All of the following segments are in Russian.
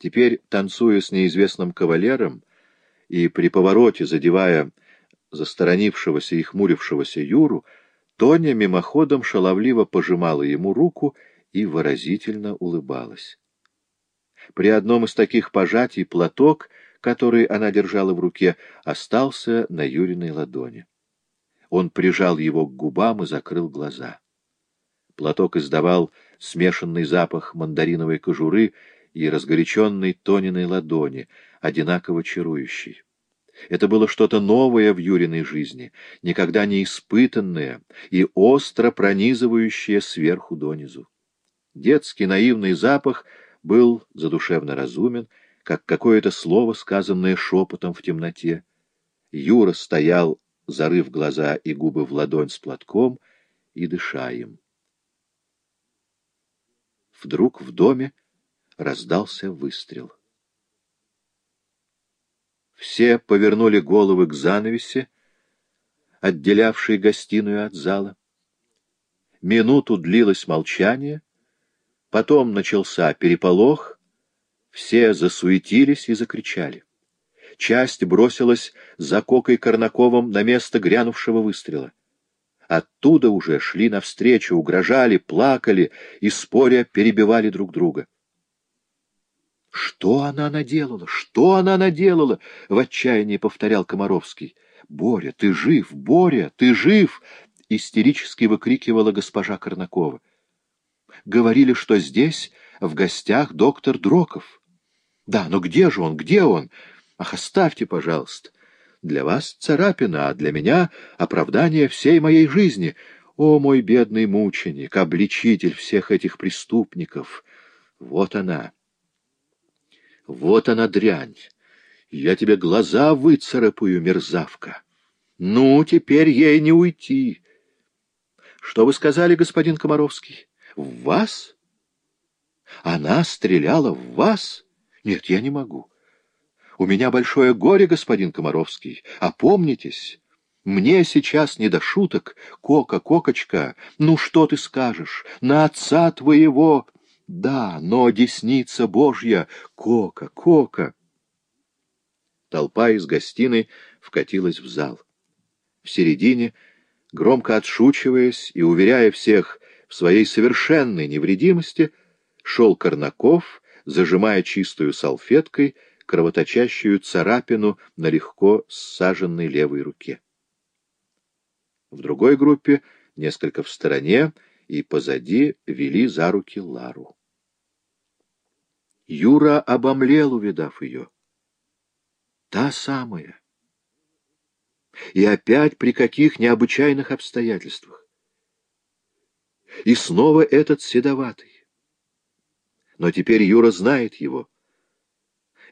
Теперь, танцуя с неизвестным кавалером и при повороте задевая засторонившегося и хмурившегося Юру, Тоня мимоходом шаловливо пожимала ему руку и выразительно улыбалась. При одном из таких пожатий платок, который она держала в руке, остался на Юриной ладони. Он прижал его к губам и закрыл глаза. Платок издавал смешанный запах мандариновой кожуры и разгоряченной Тониной ладони, одинаково чарующий. Это было что-то новое в Юриной жизни, никогда не испытанное и остро пронизывающее сверху донизу. Детский наивный запах был задушевно разумен, как какое-то слово, сказанное шепотом в темноте. Юра стоял, зарыв глаза и губы в ладонь с платком, и дыша им. Вдруг в доме раздался выстрел. Все повернули головы к занавесе, отделявшей гостиную от зала. Минуту длилось молчание, потом начался переполох, все засуетились и закричали. Часть бросилась за Кокой Корнаковым на место грянувшего выстрела. Оттуда уже шли навстречу, угрожали, плакали и, споря, перебивали друг друга. «Что она наделала? Что она наделала?» — в отчаянии повторял Комаровский. «Боря, ты жив! Боря, ты жив!» — истерически выкрикивала госпожа Корнакова. «Говорили, что здесь, в гостях, доктор Дроков». «Да, но где же он? Где он? Ах, оставьте, пожалуйста. Для вас царапина, а для меня оправдание всей моей жизни. О, мой бедный мученик, обличитель всех этих преступников! Вот она!» Вот она дрянь. Я тебе глаза выцарапаю, мерзавка. Ну, теперь ей не уйти. Что вы сказали, господин Комаровский? В вас? Она стреляла в вас? Нет, я не могу. У меня большое горе, господин Комаровский. Опомнитесь. Мне сейчас не до шуток. Кока, Кокочка, ну что ты скажешь? На отца твоего... Да, но десница Божья! Кока, Кока! Толпа из гостиной вкатилась в зал. В середине, громко отшучиваясь и уверяя всех в своей совершенной невредимости, шел Корнаков, зажимая чистую салфеткой кровоточащую царапину на легко ссаженной левой руке. В другой группе, несколько в стороне и позади, вели за руки Лару. Юра обомлел, увидав ее. Та самая. И опять при каких необычайных обстоятельствах. И снова этот седоватый. Но теперь Юра знает его.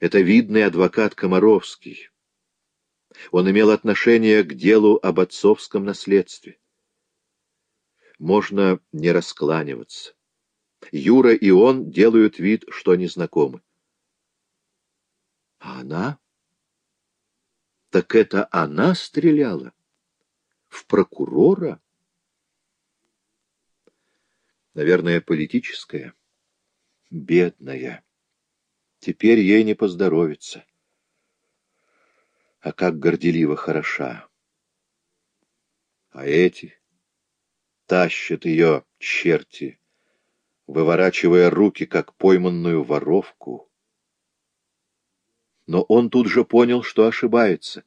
Это видный адвокат Комаровский. Он имел отношение к делу об отцовском наследстве. Можно не раскланиваться. Юра и он делают вид, что не знакомы. А она? Так это она стреляла? В прокурора? Наверное, политическая. Бедная. Теперь ей не поздоровится. А как горделиво хороша. А эти тащат ее черти выворачивая руки, как пойманную воровку. Но он тут же понял, что ошибается.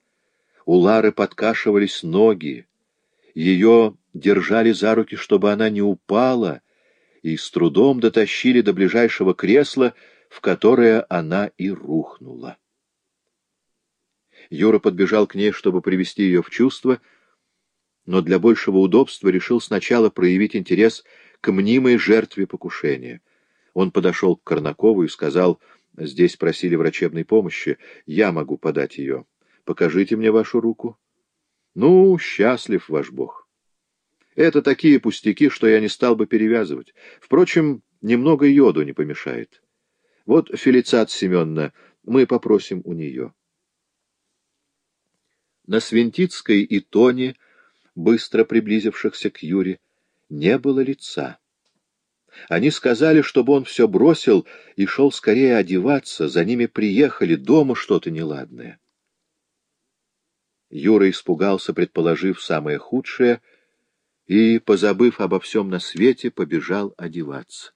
У Лары подкашивались ноги, ее держали за руки, чтобы она не упала, и с трудом дотащили до ближайшего кресла, в которое она и рухнула. Юра подбежал к ней, чтобы привести ее в чувство, но для большего удобства решил сначала проявить интерес к мнимой жертве покушения. Он подошел к Корнакову и сказал, «Здесь просили врачебной помощи, я могу подать ее. Покажите мне вашу руку». «Ну, счастлив ваш Бог». Это такие пустяки, что я не стал бы перевязывать. Впрочем, немного йоду не помешает. Вот Фелицат Семеновна, мы попросим у нее. На Свинтицкой и Тоне, быстро приблизившихся к Юре, не было лица. Они сказали, чтобы он все бросил и шел скорее одеваться, за ними приехали, дома что-то неладное. Юра испугался, предположив самое худшее, и, позабыв обо всем на свете, побежал одеваться.